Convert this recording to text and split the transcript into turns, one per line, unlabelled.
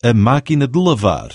a máquina de lavar.